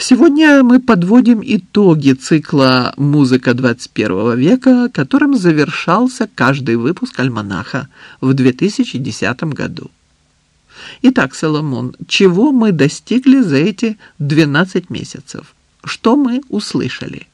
Сегодня мы подводим итоги цикла «Музыка 21 века», которым завершался каждый выпуск «Альманаха» в 2010 году. Итак, Соломон, чего мы достигли за эти 12 месяцев? Что мы услышали?